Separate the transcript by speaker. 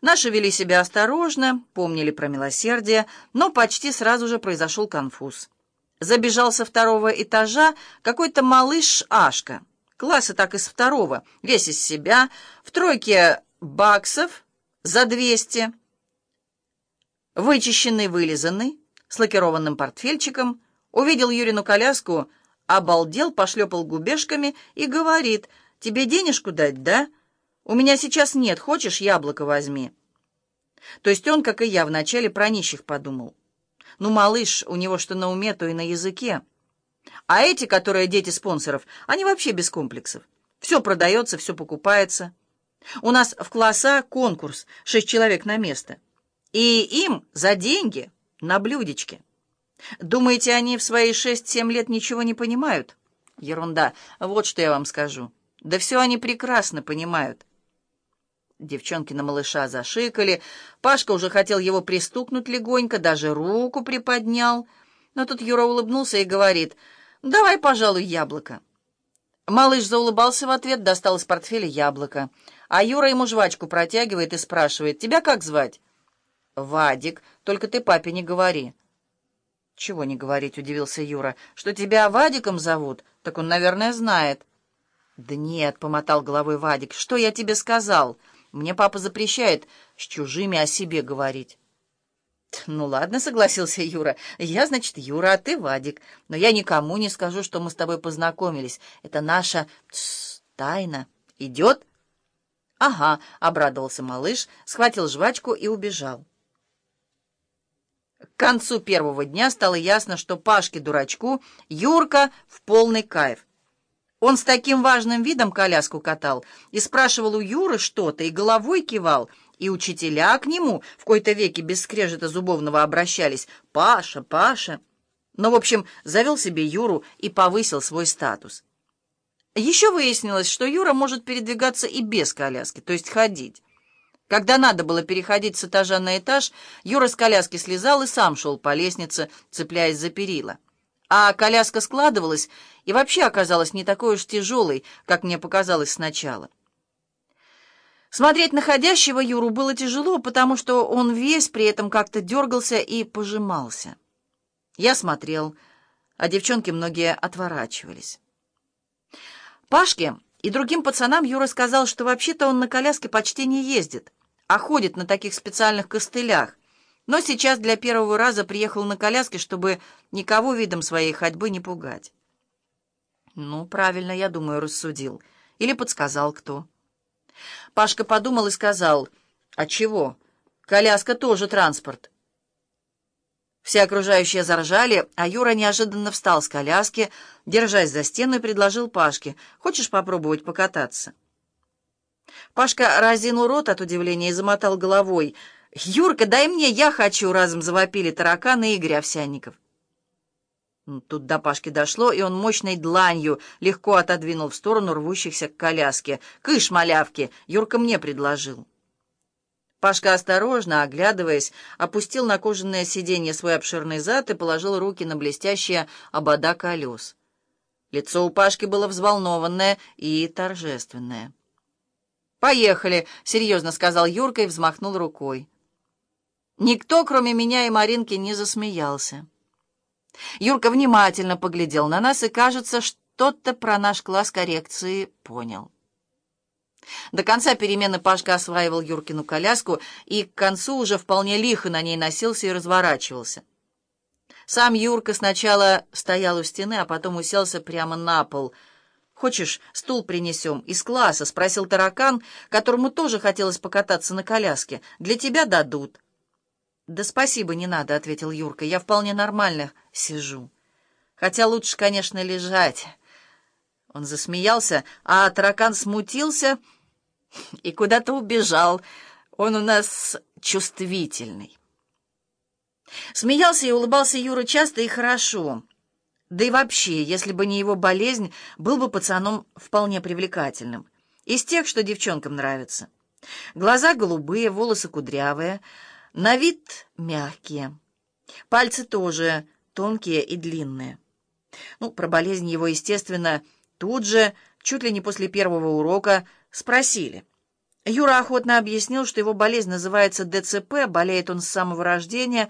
Speaker 1: Наши вели себя осторожно, помнили про милосердие, но почти сразу же произошел конфуз. Забежал со второго этажа какой-то малыш Ашка. Класса так из второго, весь из себя, в тройке баксов за двести, вычищенный, вылизанный, с лакированным портфельчиком, увидел Юрину коляску, обалдел, пошлепал губежками и говорит, «Тебе денежку дать, да? У меня сейчас нет, хочешь, яблоко возьми». То есть он, как и я, вначале про нищих подумал. Ну, малыш, у него что на уме, то и на языке. А эти, которые дети спонсоров, они вообще без комплексов. Все продается, все покупается. У нас в класса конкурс, шесть человек на место. И им за деньги на блюдечке. Думаете, они в свои шесть-семь лет ничего не понимают? Ерунда. Вот что я вам скажу. Да все они прекрасно понимают. Девчонки на малыша зашикали. Пашка уже хотел его пристукнуть легонько, даже руку приподнял. Но тут Юра улыбнулся и говорит, «Давай, пожалуй, яблоко». Малыш заулыбался в ответ, достал из портфеля яблоко. А Юра ему жвачку протягивает и спрашивает, «Тебя как звать?» «Вадик, только ты папе не говори». «Чего не говорить?» — удивился Юра. «Что тебя Вадиком зовут? Так он, наверное, знает». «Да нет», — помотал головой Вадик, — «что я тебе сказал?» Мне папа запрещает с чужими о себе говорить. «Ну ладно», — согласился Юра. «Я, значит, Юра, а ты Вадик. Но я никому не скажу, что мы с тобой познакомились. Это наша тайна. Идет?» «Ага», — обрадовался малыш, схватил жвачку и убежал. К концу первого дня стало ясно, что Пашке-дурачку Юрка в полный кайф. Он с таким важным видом коляску катал и спрашивал у Юры что-то, и головой кивал, и учителя к нему в кои-то веки без скрежета зубовного обращались «Паша, Паша». Но, в общем, завел себе Юру и повысил свой статус. Еще выяснилось, что Юра может передвигаться и без коляски, то есть ходить. Когда надо было переходить с этажа на этаж, Юра с коляски слезал и сам шел по лестнице, цепляясь за перила. А коляска складывалась и вообще оказалась не такой уж тяжелой, как мне показалось сначала. Смотреть на ходящего Юру было тяжело, потому что он весь при этом как-то дергался и пожимался. Я смотрел, а девчонки многие отворачивались. Пашке и другим пацанам Юра сказал, что вообще-то он на коляске почти не ездит, а ходит на таких специальных костылях, но сейчас для первого раза приехал на коляске, чтобы никого видом своей ходьбы не пугать. Ну, правильно, я думаю, рассудил. Или подсказал кто. Пашка подумал и сказал, а чего? Коляска тоже транспорт. Все окружающие заржали, а Юра неожиданно встал с коляски, держась за стену, и предложил Пашке, «Хочешь попробовать покататься?» Пашка разинул рот от удивления и замотал головой — «Юрка, дай мне, я хочу!» — разом завопили тараканы Игорь Овсянников. Тут до Пашки дошло, и он мощной дланью легко отодвинул в сторону рвущихся к коляске. «Кыш, малявки!» — Юрка мне предложил. Пашка, осторожно, оглядываясь, опустил на кожаное сиденье свой обширный зад и положил руки на блестящие обода колес. Лицо у Пашки было взволнованное и торжественное. «Поехали!» — серьезно сказал Юрка и взмахнул рукой. Никто, кроме меня и Маринки, не засмеялся. Юрка внимательно поглядел на нас и, кажется, что-то про наш класс коррекции понял. До конца перемены Пашка осваивал Юркину коляску и к концу уже вполне лихо на ней носился и разворачивался. Сам Юрка сначала стоял у стены, а потом уселся прямо на пол. «Хочешь, стул принесем? Из класса?» — спросил таракан, которому тоже хотелось покататься на коляске. «Для тебя дадут». «Да спасибо, не надо», — ответил Юрка. «Я вполне нормально сижу. Хотя лучше, конечно, лежать». Он засмеялся, а таракан смутился и куда-то убежал. Он у нас чувствительный. Смеялся и улыбался Юра часто и хорошо. Да и вообще, если бы не его болезнь, был бы пацаном вполне привлекательным. Из тех, что девчонкам нравятся. Глаза голубые, волосы кудрявые — на вид мягкие. Пальцы тоже тонкие и длинные. Ну, про болезнь его, естественно, тут же, чуть ли не после первого урока, спросили. Юра охотно объяснил, что его болезнь называется ДЦП, болеет он с самого рождения,